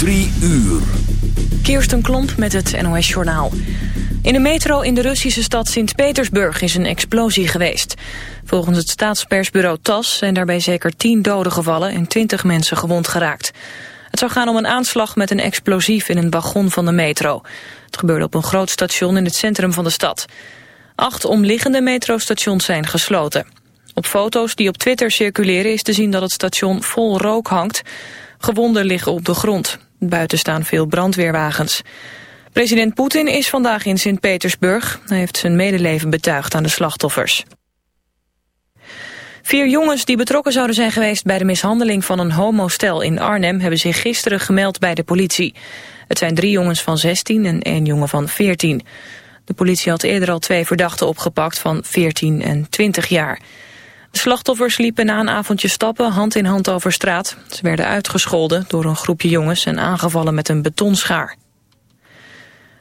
Drie uur. Kirsten Klomp met het NOS-journaal. In de metro in de Russische stad Sint-Petersburg is een explosie geweest. Volgens het staatspersbureau TAS zijn daarbij zeker tien doden gevallen en twintig mensen gewond geraakt. Het zou gaan om een aanslag met een explosief in een wagon van de metro. Het gebeurde op een groot station in het centrum van de stad. Acht omliggende metrostations zijn gesloten. Op foto's die op Twitter circuleren is te zien dat het station vol rook hangt. Gewonden liggen op de grond. Buiten staan veel brandweerwagens. President Poetin is vandaag in Sint-Petersburg. Hij heeft zijn medeleven betuigd aan de slachtoffers. Vier jongens die betrokken zouden zijn geweest bij de mishandeling van een homostel in Arnhem hebben zich gisteren gemeld bij de politie. Het zijn drie jongens van 16 en één jongen van 14. De politie had eerder al twee verdachten opgepakt van 14 en 20 jaar. De slachtoffers liepen na een avondje stappen hand in hand over straat. Ze werden uitgescholden door een groepje jongens en aangevallen met een betonschaar.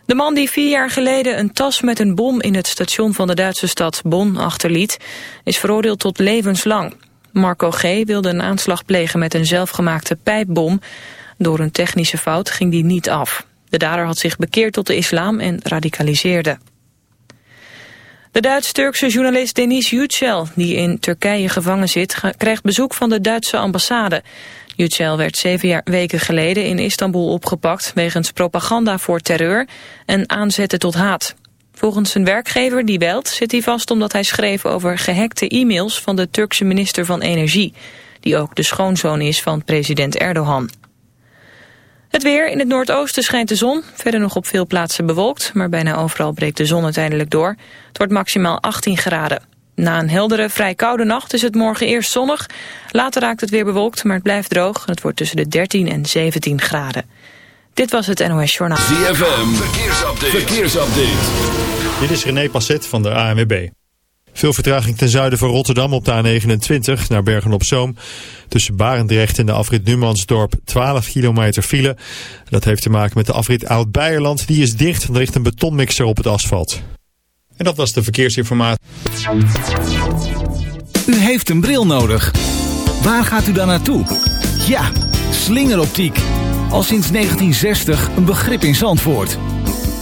De man die vier jaar geleden een tas met een bom in het station van de Duitse stad Bonn achterliet, is veroordeeld tot levenslang. Marco G. wilde een aanslag plegen met een zelfgemaakte pijpbom. Door een technische fout ging die niet af. De dader had zich bekeerd tot de islam en radicaliseerde. De Duits-Turkse journalist Denis Yücel, die in Turkije gevangen zit, krijgt bezoek van de Duitse ambassade. Yücel werd zeven jaar, weken geleden in Istanbul opgepakt wegens propaganda voor terreur en aanzetten tot haat. Volgens zijn werkgever, Die Welt, zit hij vast omdat hij schreef over gehackte e-mails van de Turkse minister van Energie, die ook de schoonzoon is van president Erdogan. Het weer. In het noordoosten schijnt de zon. Verder nog op veel plaatsen bewolkt, maar bijna overal breekt de zon uiteindelijk door. Het wordt maximaal 18 graden. Na een heldere, vrij koude nacht is het morgen eerst zonnig. Later raakt het weer bewolkt, maar het blijft droog. Het wordt tussen de 13 en 17 graden. Dit was het NOS Journaal. ZFM. Verkeersupdate. Verkeersupdate. Dit is René Passet van de ANWB. Veel vertraging ten zuiden van Rotterdam op de A29 naar Bergen-op-Zoom. Tussen Barendrecht en de afrit Numansdorp 12 kilometer file. Dat heeft te maken met de afrit Oud-Beierland. Die is dicht, er ligt een betonmixer op het asfalt. En dat was de verkeersinformatie. U heeft een bril nodig. Waar gaat u dan naartoe? Ja, slingeroptiek. Al sinds 1960 een begrip in Zandvoort.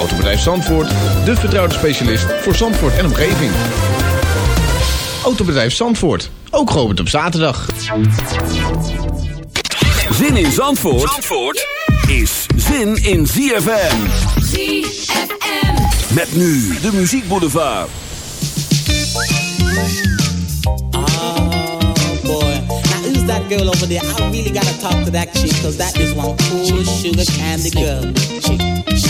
Autobedrijf Zandvoort, de vertrouwde specialist voor Zandvoort en omgeving. Autobedrijf Zandvoort, ook geopend op zaterdag. Zin in Zandvoort, Zandvoort is zin in ZFM. ZFM. Met nu de Muziek Boulevard. Oh boy. Now who's that girl over there? I really gotta talk to that chick, cause that is one cool sugar candy girl. Chick, she's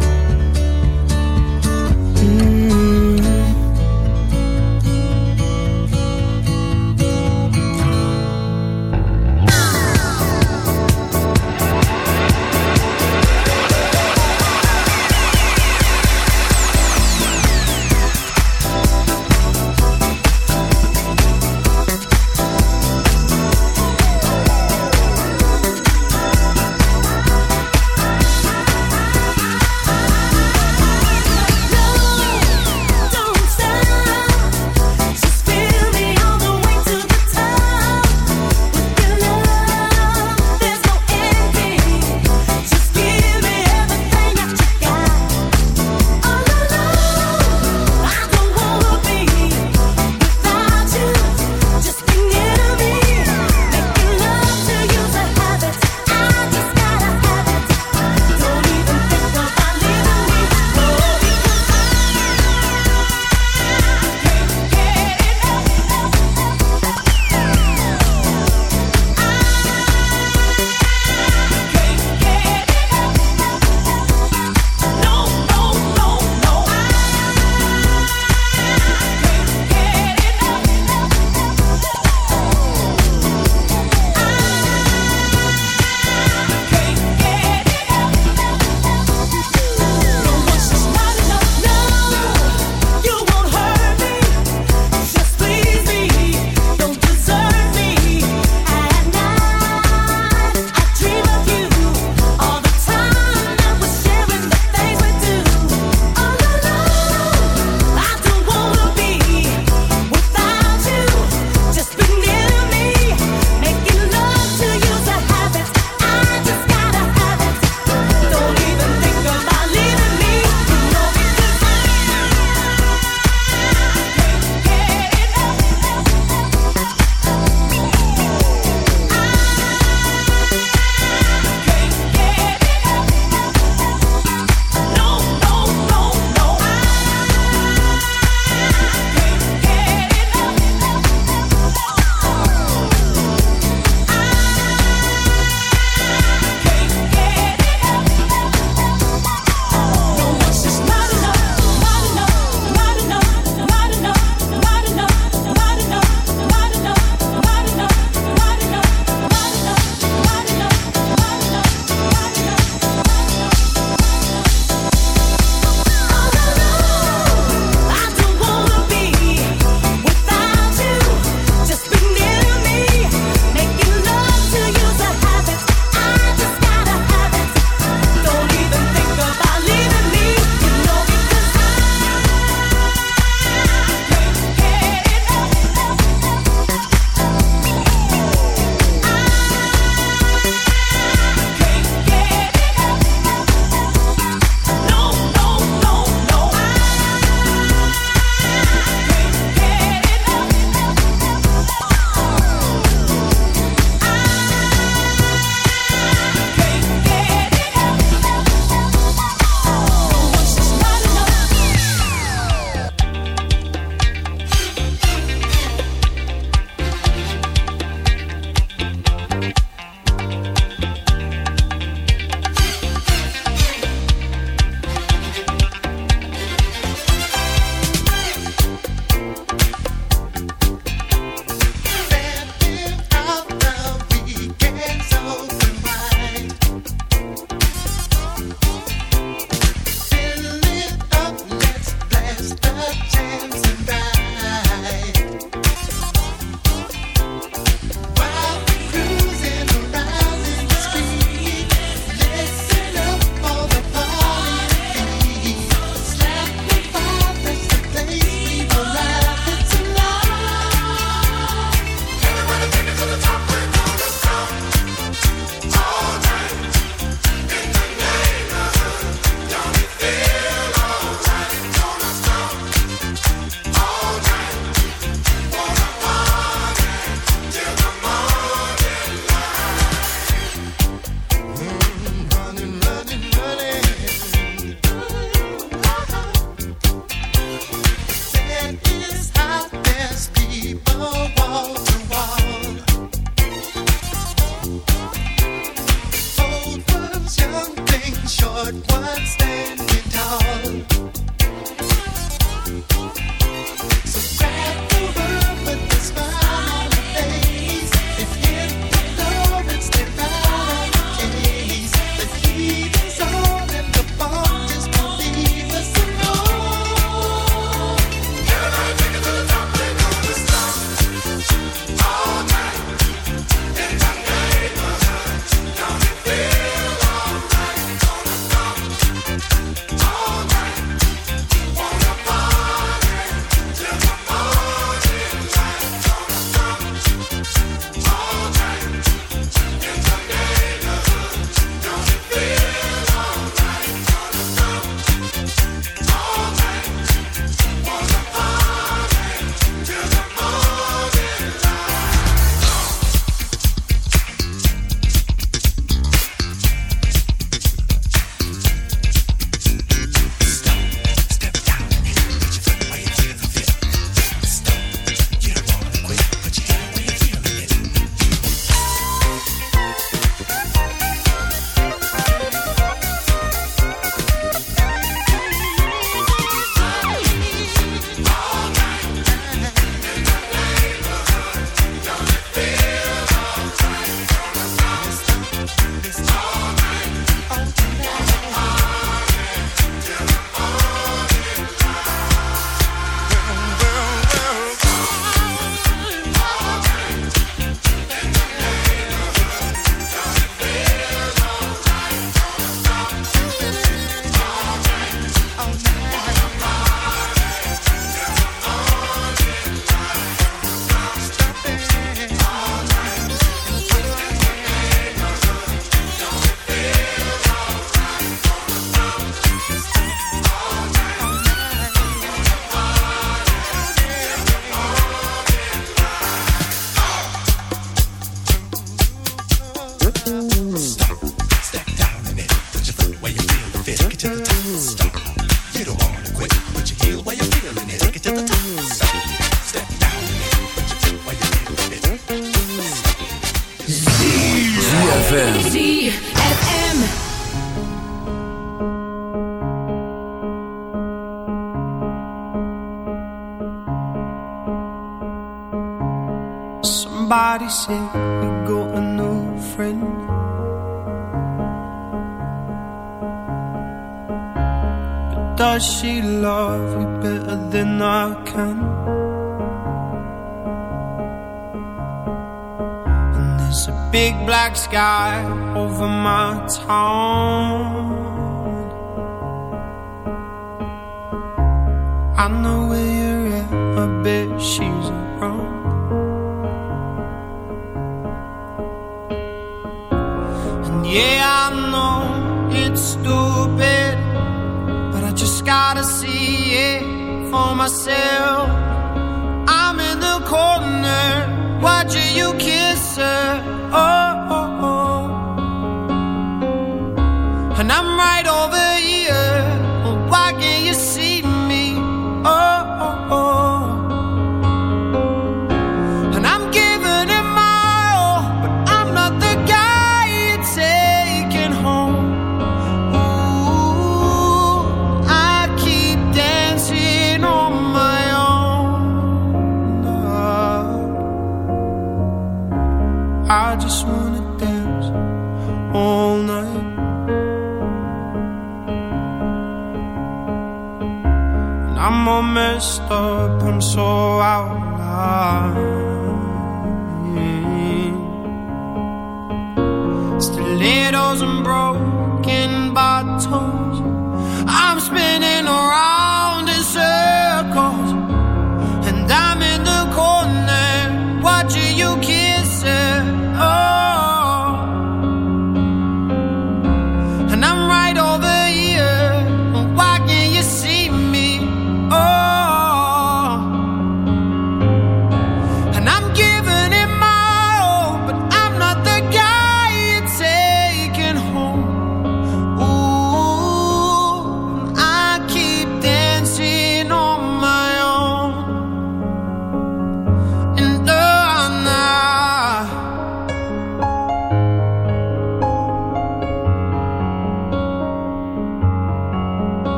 sky over my town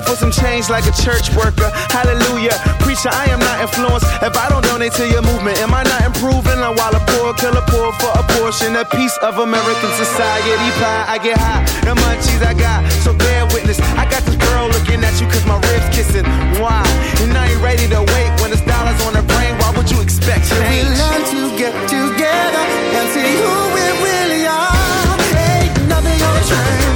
for some change like a church worker. Hallelujah. Preacher, I am not influenced. If I don't donate to your movement, am I not improving? I'm while a poor killer poor for a portion, a piece of American society pie. I get high, and munchies I got, so bear witness. I got this girl looking at you cause my ribs kissing. Why? And I ain't ready to wait when it's dollars on her brain. Why would you expect change? We learn to get together and see who we really are. Ain't nothing gonna change.